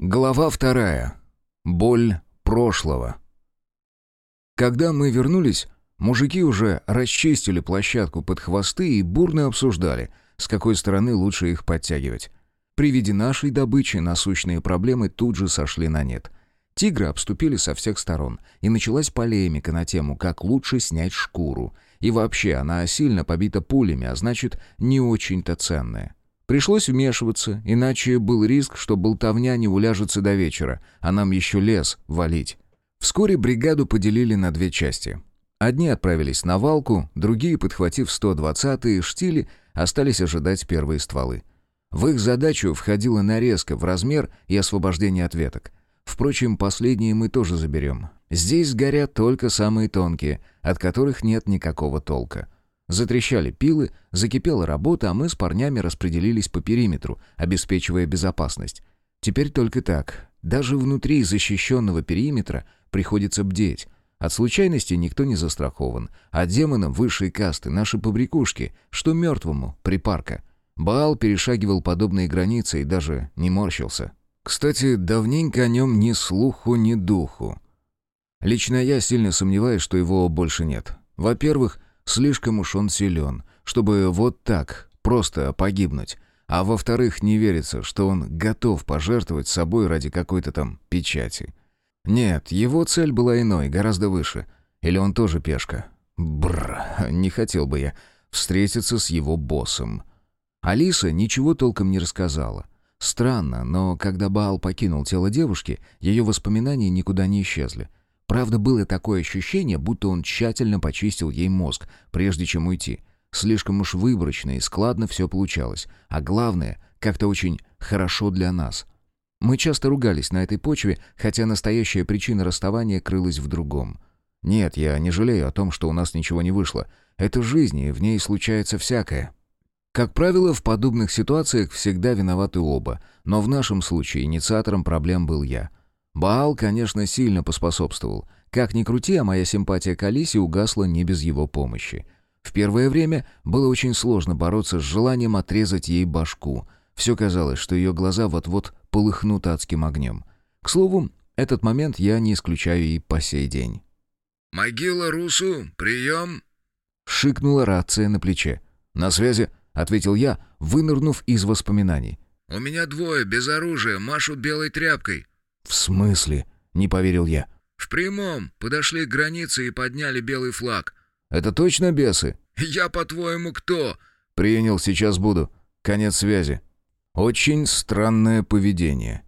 Глава вторая. Боль прошлого. Когда мы вернулись, мужики уже расчистили площадку под хвосты и бурно обсуждали, с какой стороны лучше их подтягивать. При виде нашей добычи насущные проблемы тут же сошли на нет. Тигры обступили со всех сторон, и началась полемика на тему, как лучше снять шкуру. И вообще, она сильно побита пулями, а значит, не очень-то ценная. Пришлось вмешиваться, иначе был риск, что болтовня не уляжется до вечера, а нам еще лес валить. Вскоре бригаду поделили на две части. Одни отправились на валку, другие, подхватив 120-е штили, остались ожидать первые стволы. В их задачу входила нарезка в размер и освобождение от веток. Впрочем, последние мы тоже заберем. Здесь сгорят только самые тонкие, от которых нет никакого толка. Затрещали пилы, закипела работа, а мы с парнями распределились по периметру, обеспечивая безопасность. Теперь только так. Даже внутри защищенного периметра приходится бдеть. От случайности никто не застрахован, а демонам высшей касты наши побрякушки, что мертвому припарка. Баал перешагивал подобные границы и даже не морщился. Кстати, давненько о нем ни слуху, ни духу. Лично я сильно сомневаюсь, что его больше нет. Во-первых, слишком уж он силен, чтобы вот так просто погибнуть. А во-вторых, не верится, что он готов пожертвовать собой ради какой-то там печати. Нет, его цель была иной, гораздо выше. Или он тоже пешка? Бррр, не хотел бы я встретиться с его боссом. Алиса ничего толком не рассказала. Странно, но когда Баал покинул тело девушки, ее воспоминания никуда не исчезли. Правда, было такое ощущение, будто он тщательно почистил ей мозг, прежде чем уйти. Слишком уж выборочно и складно все получалось. А главное, как-то очень хорошо для нас. Мы часто ругались на этой почве, хотя настоящая причина расставания крылась в другом. Нет, я не жалею о том, что у нас ничего не вышло. Это жизнь, и в ней случается всякое. Как правило, в подобных ситуациях всегда виноваты оба, но в нашем случае инициатором проблем был я. Баал, конечно, сильно поспособствовал. Как ни крути, а моя симпатия к Алисе угасла не без его помощи. В первое время было очень сложно бороться с желанием отрезать ей башку. Все казалось, что ее глаза вот-вот полыхнут адским огнем. К слову, этот момент я не исключаю и по сей день. «Могила Русу, прием!» Шикнула рация на плече. «На связи», ответил я, вынырнув из воспоминаний. «У меня двое, без оружия, машут белой тряпкой». «В смысле?» — не поверил я. «В прямом. Подошли к границе и подняли белый флаг». «Это точно бесы?» «Я, по-твоему, кто?» «Принял, сейчас буду. Конец связи». Очень странное поведение.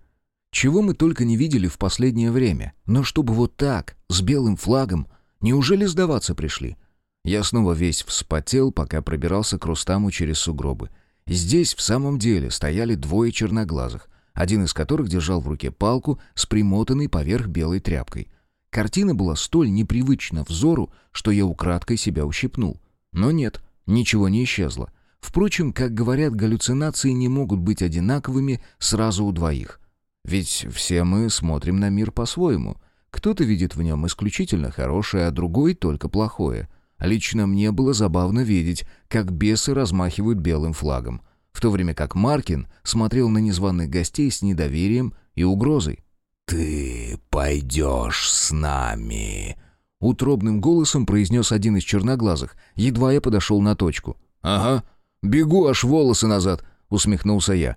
Чего мы только не видели в последнее время. Но чтобы вот так, с белым флагом, неужели сдаваться пришли? Я снова весь вспотел, пока пробирался к Рустаму через сугробы. Здесь в самом деле стояли двое черноглазых, один из которых держал в руке палку с примотанной поверх белой тряпкой. Картина была столь непривычна взору, что я украдкой себя ущипнул. Но нет, ничего не исчезло. Впрочем, как говорят, галлюцинации не могут быть одинаковыми сразу у двоих. Ведь все мы смотрим на мир по-своему. Кто-то видит в нем исключительно хорошее, а другой — только плохое — Лично мне было забавно видеть, как бесы размахивают белым флагом, в то время как Маркин смотрел на незваных гостей с недоверием и угрозой. «Ты пойдешь с нами», — утробным голосом произнес один из черноглазых, едва я подошел на точку. «Ага, бегу аж волосы назад», — усмехнулся я.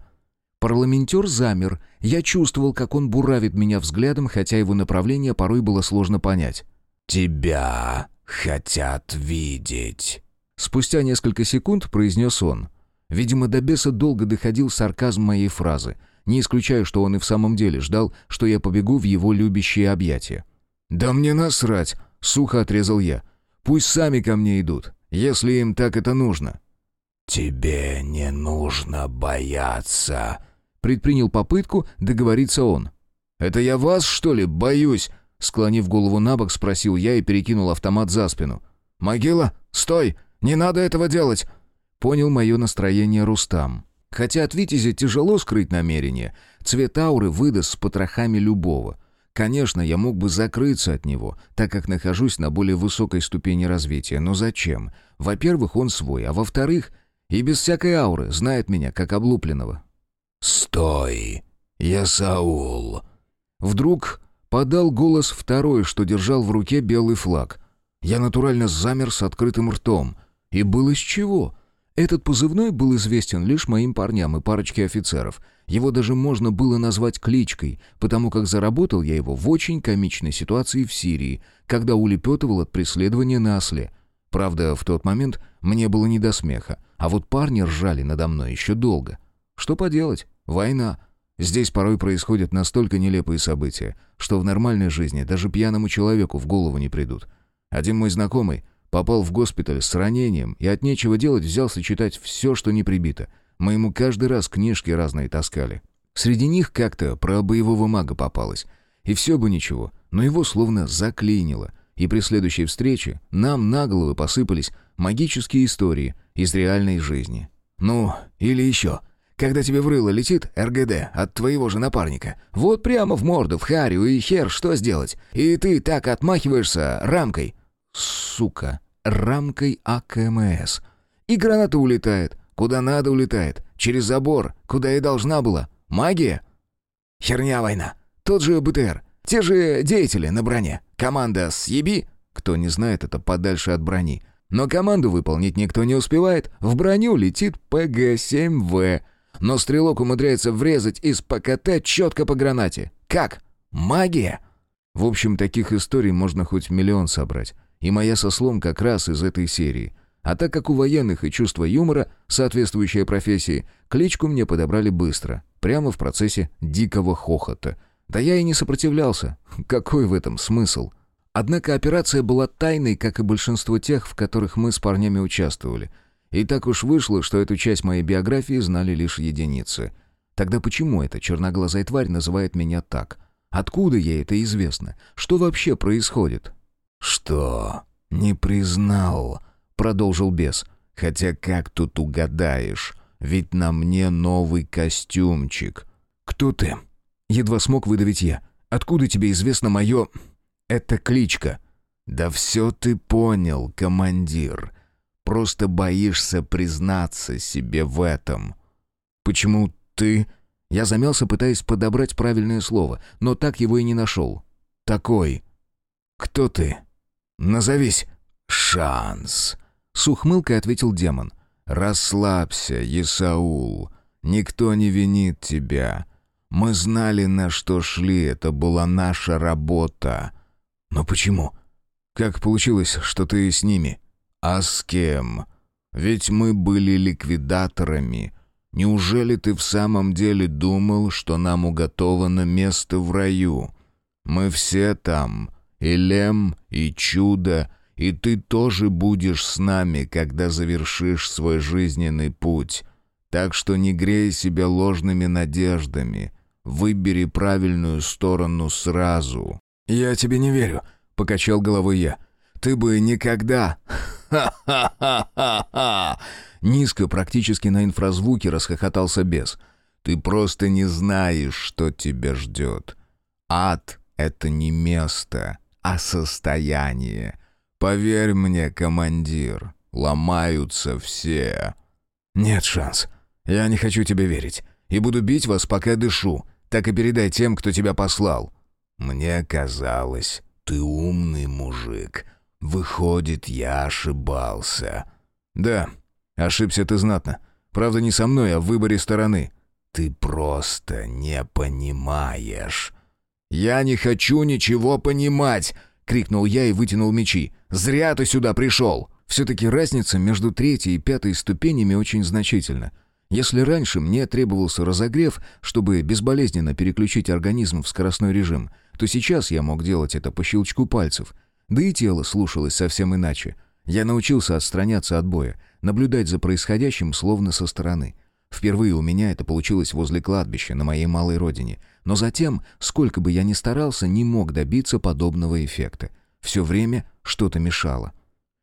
Парламентер замер. Я чувствовал, как он буравит меня взглядом, хотя его направление порой было сложно понять. «Тебя хотят видеть». Спустя несколько секунд произнес он. Видимо, до беса долго доходил сарказм моей фразы. Не исключаю, что он и в самом деле ждал, что я побегу в его любящие объятия. «Да мне насрать!» — сухо отрезал я. «Пусть сами ко мне идут, если им так это нужно». «Тебе не нужно бояться», — предпринял попытку договориться он. «Это я вас, что ли, боюсь?» Склонив голову на бок, спросил я и перекинул автомат за спину. «Могила, стой! Не надо этого делать!» Понял мое настроение Рустам. Хотя от Витязя тяжело скрыть намерение, цвет ауры выдаст с потрохами любого. Конечно, я мог бы закрыться от него, так как нахожусь на более высокой ступени развития, но зачем? Во-первых, он свой, а во-вторых, и без всякой ауры знает меня как облупленного. «Стой! Я Саул. Вдруг подал голос второй, что держал в руке белый флаг. Я натурально замер с открытым ртом. И было с чего. Этот позывной был известен лишь моим парням и парочке офицеров. Его даже можно было назвать кличкой, потому как заработал я его в очень комичной ситуации в Сирии, когда улепетывал от преследования на осле. Правда, в тот момент мне было не до смеха, а вот парни ржали надо мной еще долго. Что поделать? Война. Здесь порой происходят настолько нелепые события, что в нормальной жизни даже пьяному человеку в голову не придут. Один мой знакомый попал в госпиталь с ранением и от нечего делать взялся читать все, что не прибито. Мы ему каждый раз книжки разные таскали. Среди них как-то про боевого мага попалось. И все бы ничего, но его словно заклинило. И при следующей встрече нам на головы посыпались магические истории из реальной жизни. Ну, или еще — когда тебе в рыло летит РГД от твоего же напарника. Вот прямо в морду, в харю, и хер что сделать? И ты так отмахиваешься рамкой. Сука, рамкой АКМС. И граната улетает. Куда надо улетает. Через забор, куда и должна была. Магия? Херня война. Тот же БТР. Те же деятели на броне. Команда «Съеби». Кто не знает, это подальше от брони. Но команду выполнить никто не успевает. В броню летит ПГ-7В но стрелок умудряется врезать из ПКТ четко по гранате. Как? Магия? В общем, таких историй можно хоть миллион собрать. И моя со слом как раз из этой серии. А так как у военных и чувство юмора, соответствующая профессии, кличку мне подобрали быстро, прямо в процессе дикого хохота. Да я и не сопротивлялся. Какой в этом смысл? Однако операция была тайной, как и большинство тех, в которых мы с парнями участвовали — и так уж вышло, что эту часть моей биографии знали лишь единицы. Тогда почему эта черноглазая тварь называет меня так? Откуда ей это известно? Что вообще происходит? «Что? Не признал?» — продолжил бес. «Хотя как тут угадаешь? Ведь на мне новый костюмчик». «Кто ты?» Едва смог выдавить я. «Откуда тебе известно мое...» «Это кличка». «Да все ты понял, командир. Просто боишься признаться себе в этом». «Почему ты...» Я замялся, пытаясь подобрать правильное слово, но так его и не нашел. «Такой. Кто ты? Назовись». «Шанс», — с ухмылкой ответил демон. «Расслабься, Исаул. Никто не винит тебя. Мы знали, на что шли, это была наша работа». «Но почему? Как получилось, что ты с ними?» «А с кем? Ведь мы были ликвидаторами. Неужели ты в самом деле думал, что нам уготовано место в раю? Мы все там, и Лем, и Чудо, и ты тоже будешь с нами, когда завершишь свой жизненный путь. Так что не грей себя ложными надеждами. Выбери правильную сторону сразу». «Я тебе не верю», — покачал головой я. «Ты бы никогда...» «Ха-ха-ха-ха-ха!» Низко, практически на инфразвуке, расхохотался бес. «Ты просто не знаешь, что тебя ждет. Ад — это не место, а состояние. Поверь мне, командир, ломаются все». «Нет шанс. Я не хочу тебе верить. И буду бить вас, пока дышу. Так и передай тем, кто тебя послал». «Мне казалось, ты умный мужик», Выходит, я ошибался. Да, ошибся ты знатно. Правда, не со мной, а в выборе стороны. Ты просто не понимаешь. Я не хочу ничего понимать, крикнул я и вытянул мечи. Зря ты сюда пришел. Все-таки разница между третьей и пятой ступенями очень значительна. Если раньше мне требовался разогрев, чтобы безболезненно переключить организм в скоростной режим, то сейчас я мог делать это по щелчку пальцев. Да и тело слушалось совсем иначе. Я научился отстраняться от боя, наблюдать за происходящим словно со стороны. Впервые у меня это получилось возле кладбища на моей малой родине. Но затем, сколько бы я ни старался, не мог добиться подобного эффекта. Все время что-то мешало.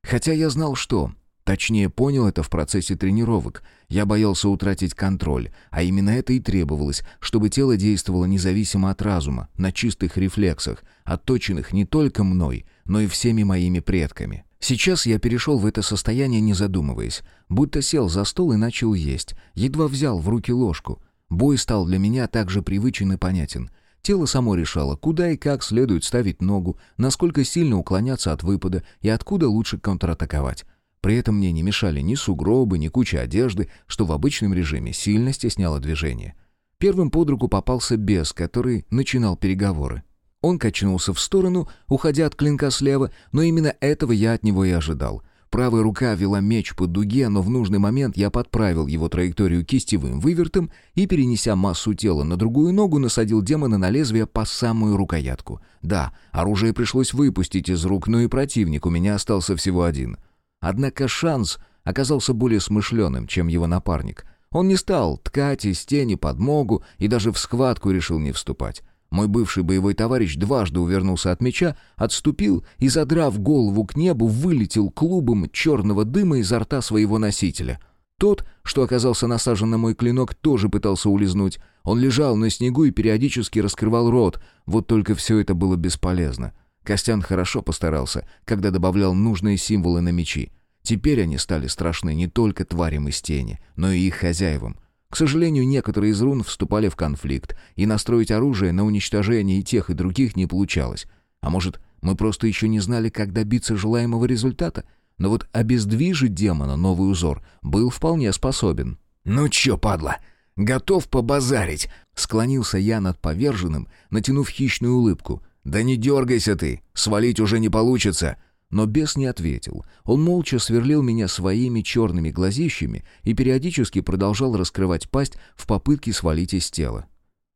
Хотя я знал, что. Точнее, понял это в процессе тренировок. Я боялся утратить контроль, а именно это и требовалось, чтобы тело действовало независимо от разума, на чистых рефлексах, отточенных не только мной, но и всеми моими предками. Сейчас я перешел в это состояние, не задумываясь, будто сел за стол и начал есть, едва взял в руки ложку. Бой стал для меня также привычен и понятен. Тело само решало, куда и как следует ставить ногу, насколько сильно уклоняться от выпада и откуда лучше контратаковать. При этом мне не мешали ни сугробы, ни куча одежды, что в обычном режиме сильно стесняло движение. Первым под руку попался бес, который начинал переговоры. Он качнулся в сторону, уходя от клинка слева, но именно этого я от него и ожидал. Правая рука вела меч по дуге, но в нужный момент я подправил его траекторию кистевым вывертом и, перенеся массу тела на другую ногу, насадил демона на лезвие по самую рукоятку. Да, оружие пришлось выпустить из рук, но и противник у меня остался всего один. Однако шанс оказался более смышленым, чем его напарник. Он не стал ткать из тени подмогу и даже в схватку решил не вступать. Мой бывший боевой товарищ дважды увернулся от меча, отступил и, задрав голову к небу, вылетел клубом черного дыма изо рта своего носителя. Тот, что оказался насажен на мой клинок, тоже пытался улизнуть. Он лежал на снегу и периодически раскрывал рот, вот только все это было бесполезно. Костян хорошо постарался, когда добавлял нужные символы на мечи. Теперь они стали страшны не только тварям из тени, но и их хозяевам. К сожалению, некоторые из рун вступали в конфликт, и настроить оружие на уничтожение и тех, и других не получалось. А может, мы просто еще не знали, как добиться желаемого результата? Но вот обездвижить демона новый узор был вполне способен. «Ну чё, падла, готов побазарить?» Склонился я над поверженным, натянув хищную улыбку. «Да не дергайся ты, свалить уже не получится!» Но бес не ответил. Он молча сверлил меня своими черными глазищами и периодически продолжал раскрывать пасть в попытке свалить из тела.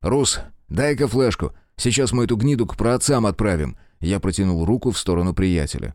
«Рус, дай-ка флешку. Сейчас мы эту гниду к праотцам отправим». Я протянул руку в сторону приятеля.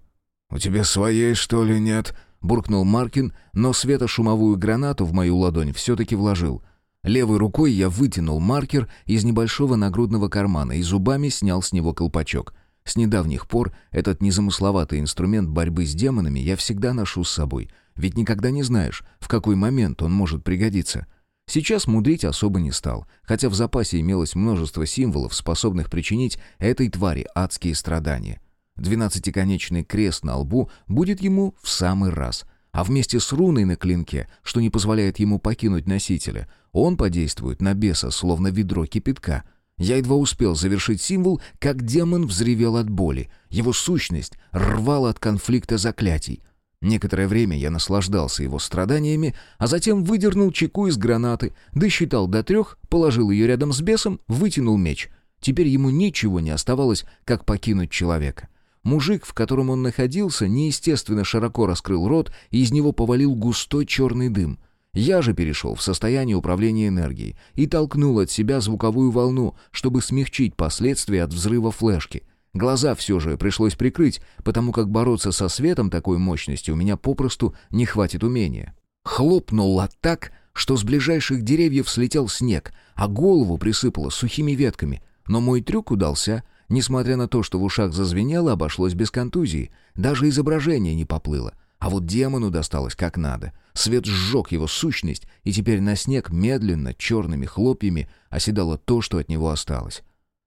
«У тебя своей, что ли, нет?» — буркнул Маркин, но светошумовую гранату в мою ладонь все-таки вложил. Левой рукой я вытянул маркер из небольшого нагрудного кармана и зубами снял с него колпачок. С недавних пор этот незамысловатый инструмент борьбы с демонами я всегда ношу с собой, ведь никогда не знаешь, в какой момент он может пригодиться. Сейчас мудрить особо не стал, хотя в запасе имелось множество символов, способных причинить этой твари адские страдания. Двенадцатиконечный крест на лбу будет ему в самый раз, а вместе с руной на клинке, что не позволяет ему покинуть носителя, он подействует на беса, словно ведро кипятка — я едва успел завершить символ, как демон взревел от боли. Его сущность рвала от конфликта заклятий. Некоторое время я наслаждался его страданиями, а затем выдернул чеку из гранаты, досчитал до трех, положил ее рядом с бесом, вытянул меч. Теперь ему ничего не оставалось, как покинуть человека. Мужик, в котором он находился, неестественно широко раскрыл рот, и из него повалил густой черный дым — я же перешел в состояние управления энергией и толкнул от себя звуковую волну, чтобы смягчить последствия от взрыва флешки. Глаза все же пришлось прикрыть, потому как бороться со светом такой мощности у меня попросту не хватит умения. Хлопнуло так, что с ближайших деревьев слетел снег, а голову присыпало сухими ветками. Но мой трюк удался. Несмотря на то, что в ушах зазвенело, обошлось без контузии. Даже изображение не поплыло. А вот демону досталось как надо. Свет сжег его сущность, и теперь на снег медленно, черными хлопьями оседало то, что от него осталось.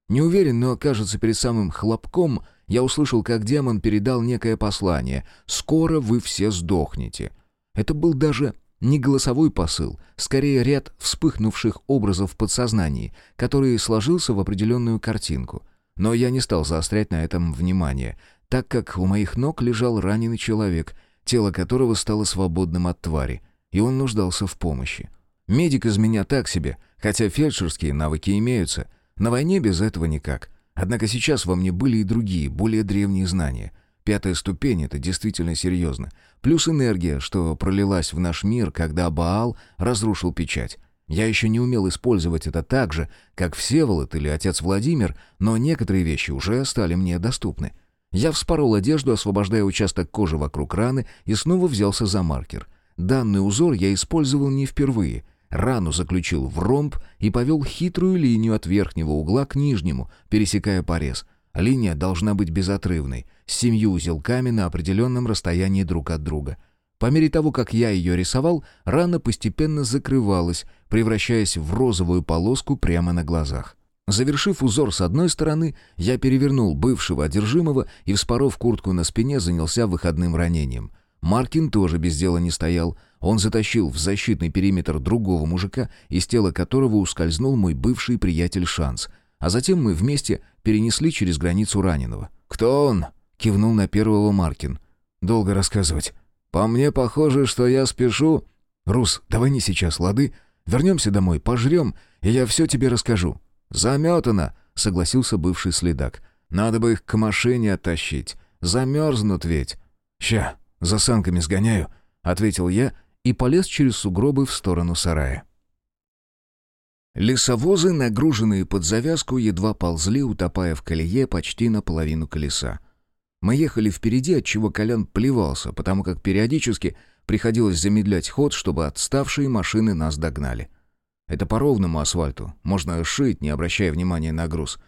Не уверен, но, кажется, перед самым хлопком я услышал, как демон передал некое послание «Скоро вы все сдохнете». Это был даже не голосовой посыл, скорее ряд вспыхнувших образов в подсознании, который сложился в определенную картинку. Но я не стал заострять на этом внимание, так как у моих ног лежал раненый человек — тело которого стало свободным от твари, и он нуждался в помощи. Медик из меня так себе, хотя фельдшерские навыки имеются. На войне без этого никак. Однако сейчас во мне были и другие, более древние знания. Пятая ступень — это действительно серьезно. Плюс энергия, что пролилась в наш мир, когда Баал разрушил печать. Я еще не умел использовать это так же, как Всеволод или отец Владимир, но некоторые вещи уже стали мне доступны. Я вспорол одежду, освобождая участок кожи вокруг раны, и снова взялся за маркер. Данный узор я использовал не впервые. Рану заключил в ромб и повел хитрую линию от верхнего угла к нижнему, пересекая порез. Линия должна быть безотрывной, с семью узелками на определенном расстоянии друг от друга. По мере того, как я ее рисовал, рана постепенно закрывалась, превращаясь в розовую полоску прямо на глазах. Завершив узор с одной стороны, я перевернул бывшего одержимого и, вспоров куртку на спине, занялся выходным ранением. Маркин тоже без дела не стоял. Он затащил в защитный периметр другого мужика, из тела которого ускользнул мой бывший приятель Шанс. А затем мы вместе перенесли через границу раненого. «Кто он?» — кивнул на первого Маркин. «Долго рассказывать. По мне похоже, что я спешу...» «Рус, давай не сейчас, лады? Вернемся домой, пожрем, и я все тебе расскажу». «Заметано!» — согласился бывший следак. «Надо бы их к машине оттащить. Замерзнут ведь». «Ща, за санками сгоняю», — ответил я и полез через сугробы в сторону сарая. Лесовозы, нагруженные под завязку, едва ползли, утопая в колее почти наполовину колеса. Мы ехали впереди, отчего Колян плевался, потому как периодически приходилось замедлять ход, чтобы отставшие машины нас догнали. Это по ровному асфальту, можно шить, не обращая внимания на груз.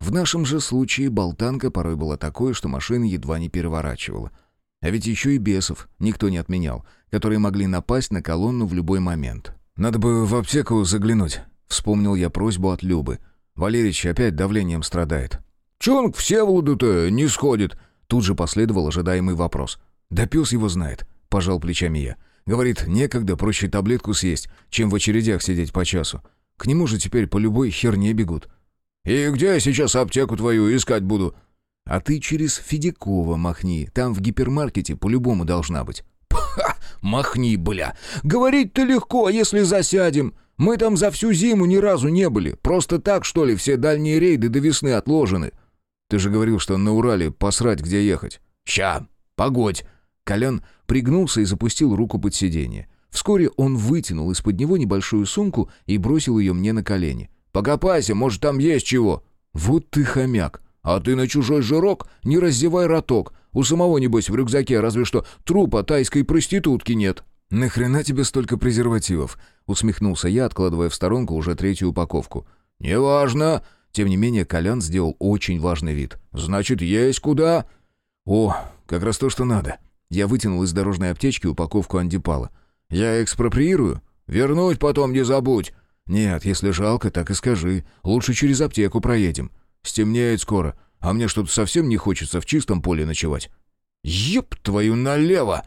В нашем же случае болтанка порой была такой, что машина едва не переворачивала — а ведь еще и бесов никто не отменял, которые могли напасть на колонну в любой момент. «Надо бы в аптеку заглянуть», — вспомнил я просьбу от Любы. Валерич опять давлением страдает. «Че он к Всеволоду-то не сходит?» Тут же последовал ожидаемый вопрос. «Да пес его знает», — пожал плечами я. «Говорит, некогда, проще таблетку съесть, чем в очередях сидеть по часу. К нему же теперь по любой херне бегут». «И где я сейчас аптеку твою искать буду?» А ты через Федякова махни, там в гипермаркете по-любому должна быть». «Ха! Махни, бля! Говорить-то легко, если засядем. Мы там за всю зиму ни разу не были. Просто так, что ли, все дальние рейды до весны отложены?» «Ты же говорил, что на Урале посрать, где ехать». «Ща! Погодь!» Колян пригнулся и запустил руку под сиденье. Вскоре он вытянул из-под него небольшую сумку и бросил ее мне на колени. «Покопайся, может, там есть чего». «Вот ты хомяк! А ты на чужой жирок не раздевай роток. У самого, небось, в рюкзаке разве что трупа тайской проститутки нет». «Нахрена тебе столько презервативов?» — усмехнулся я, откладывая в сторонку уже третью упаковку. «Неважно». Тем не менее, Колян сделал очень важный вид. «Значит, есть куда?» «О, как раз то, что надо». Я вытянул из дорожной аптечки упаковку андипала. «Я экспроприирую?» «Вернуть потом не забудь». «Нет, если жалко, так и скажи. Лучше через аптеку проедем». Стемнеет скоро, а мне что-то совсем не хочется в чистом поле ночевать. Еп твою налево!»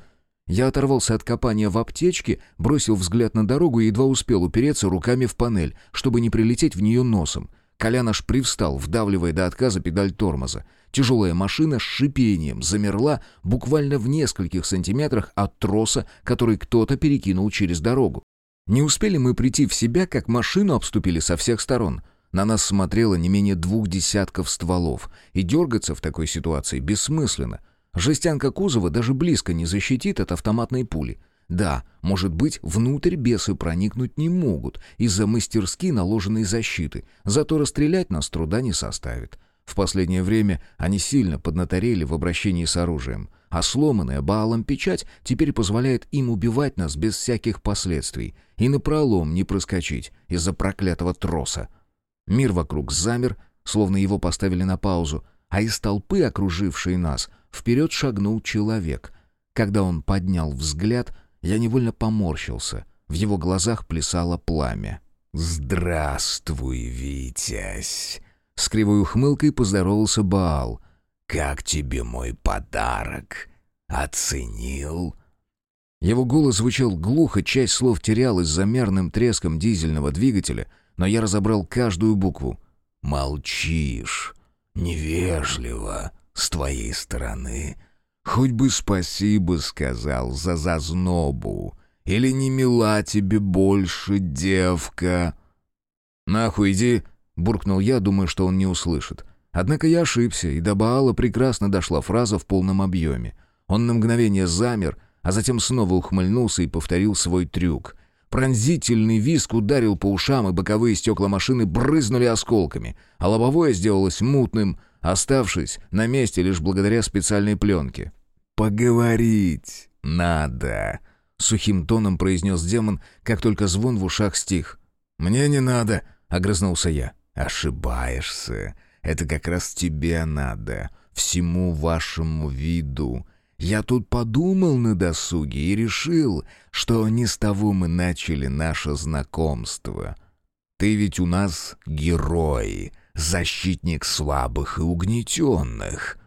Я оторвался от копания в аптечке, бросил взгляд на дорогу и едва успел упереться руками в панель, чтобы не прилететь в нее носом. Колян аж привстал, вдавливая до отказа педаль тормоза. Тяжелая машина с шипением замерла буквально в нескольких сантиметрах от троса, который кто-то перекинул через дорогу. Не успели мы прийти в себя, как машину обступили со всех сторон — на нас смотрело не менее двух десятков стволов, и дергаться в такой ситуации бессмысленно. Жестянка кузова даже близко не защитит от автоматной пули. Да, может быть, внутрь бесы проникнуть не могут из-за мастерски наложенной защиты, зато расстрелять нас труда не составит. В последнее время они сильно поднаторели в обращении с оружием, а сломанная Баалом печать теперь позволяет им убивать нас без всяких последствий и напролом не проскочить из-за проклятого троса. Мир вокруг замер, словно его поставили на паузу, а из толпы, окружившей нас, вперед шагнул человек. Когда он поднял взгляд, я невольно поморщился. В его глазах плясало пламя. «Здравствуй, Витязь!» С кривой ухмылкой поздоровался Баал. «Как тебе мой подарок? Оценил?» Его голос звучал глухо, часть слов терялась за мерным треском дизельного двигателя — но я разобрал каждую букву. «Молчишь. Невежливо. С твоей стороны. Хоть бы спасибо сказал за зазнобу. Или не мила тебе больше, девка?» «Нахуй иди!» — буркнул я, думая, что он не услышит. Однако я ошибся, и до Баала прекрасно дошла фраза в полном объеме. Он на мгновение замер, а затем снова ухмыльнулся и повторил свой трюк — Пронзительный виск ударил по ушам, и боковые стекла машины брызнули осколками, а лобовое сделалось мутным, оставшись на месте лишь благодаря специальной пленке. «Поговорить надо», — сухим тоном произнес демон, как только звон в ушах стих. «Мне не надо», — огрызнулся я. «Ошибаешься. Это как раз тебе надо, всему вашему виду. Я тут подумал на досуге и решил, что не с того мы начали наше знакомство. Ты ведь у нас герой, защитник слабых и угнетенных.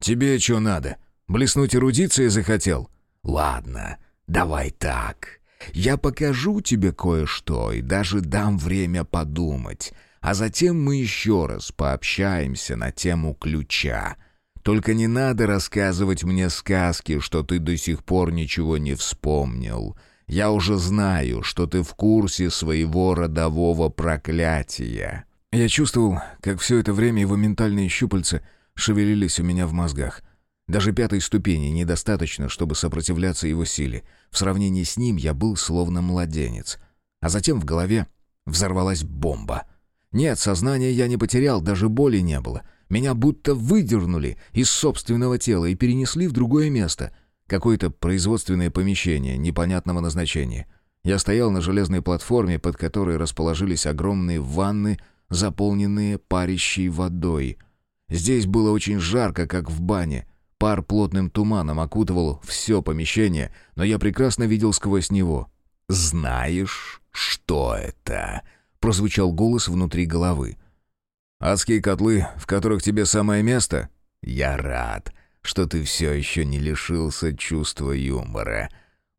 Тебе что надо? Блеснуть эрудицией захотел? Ладно, давай так. Я покажу тебе кое-что и даже дам время подумать, а затем мы еще раз пообщаемся на тему ключа. Только не надо рассказывать мне сказки, что ты до сих пор ничего не вспомнил. Я уже знаю, что ты в курсе своего родового проклятия». Я чувствовал, как все это время его ментальные щупальца шевелились у меня в мозгах. Даже пятой ступени недостаточно, чтобы сопротивляться его силе. В сравнении с ним я был словно младенец. А затем в голове взорвалась бомба. Нет, сознание я не потерял, даже боли не было. Меня будто выдернули из собственного тела и перенесли в другое место. Какое-то производственное помещение непонятного назначения. Я стоял на железной платформе, под которой расположились огромные ванны, заполненные парящей водой. Здесь было очень жарко, как в бане. Пар плотным туманом окутывал все помещение, но я прекрасно видел сквозь него. «Знаешь, что это?» — прозвучал голос внутри головы. «Адские котлы, в которых тебе самое место?» «Я рад, что ты все еще не лишился чувства юмора.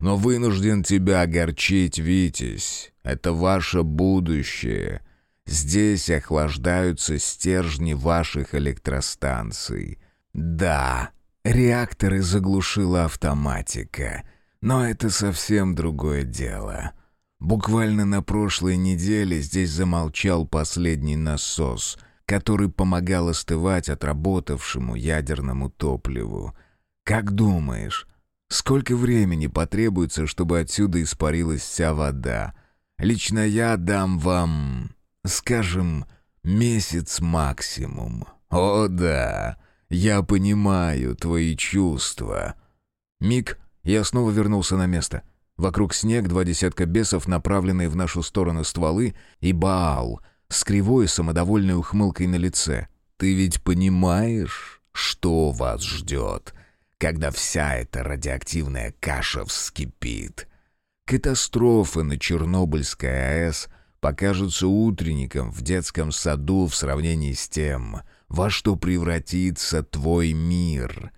Но вынужден тебя огорчить, Витязь. Это ваше будущее. Здесь охлаждаются стержни ваших электростанций. Да, Реакторы заглушила автоматика. Но это совсем другое дело. Буквально на прошлой неделе здесь замолчал последний насос, который помогал остывать отработавшему ядерному топливу. Как думаешь, сколько времени потребуется, чтобы отсюда испарилась вся вода? Лично я дам вам, скажем, месяц максимум. О да, я понимаю твои чувства». Миг, я снова вернулся на место. Вокруг снег, два десятка бесов, направленные в нашу сторону стволы, и Баал с кривой самодовольной ухмылкой на лице. «Ты ведь понимаешь, что вас ждет, когда вся эта радиоактивная каша вскипит?» Катастрофы на Чернобыльской АЭС покажутся утренникам в детском саду в сравнении с тем, во что превратится твой мир.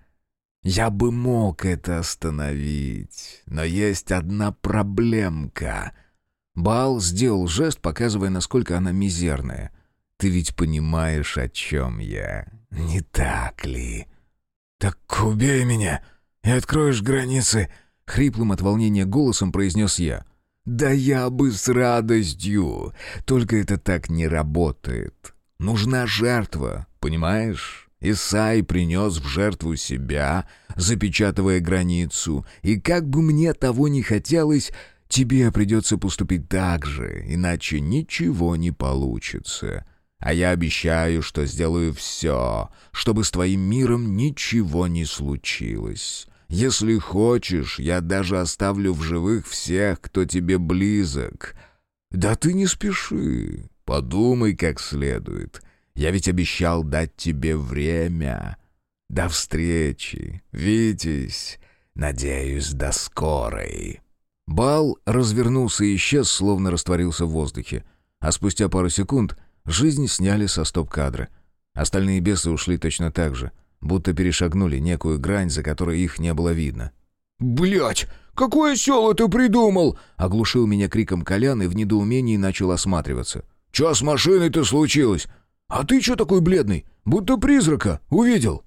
Я бы мог это остановить, но есть одна проблемка. Бал сделал жест, показывая, насколько она мизерная. Ты ведь понимаешь, о чем я, не так ли? «Так убей меня и откроешь границы», — хриплым от волнения голосом произнес я. «Да я бы с радостью, только это так не работает. Нужна жертва, понимаешь? Исай принес в жертву себя, запечатывая границу, и как бы мне того не хотелось, тебе придется поступить так же, иначе ничего не получится. А я обещаю, что сделаю все, чтобы с твоим миром ничего не случилось. Если хочешь, я даже оставлю в живых всех, кто тебе близок. Да ты не спеши, Подумай как следует. Я ведь обещал дать тебе время. До встречи, Витязь. Надеюсь, до скорой». Бал развернулся и исчез, словно растворился в воздухе. А спустя пару секунд жизнь сняли со стоп-кадра. Остальные бесы ушли точно так же, будто перешагнули некую грань, за которой их не было видно. «Блядь, какое село ты придумал?» — оглушил меня криком Колян и в недоумении начал осматриваться. «Чё с машиной-то случилось? А ты чё такой бледный? Будто призрака увидел?»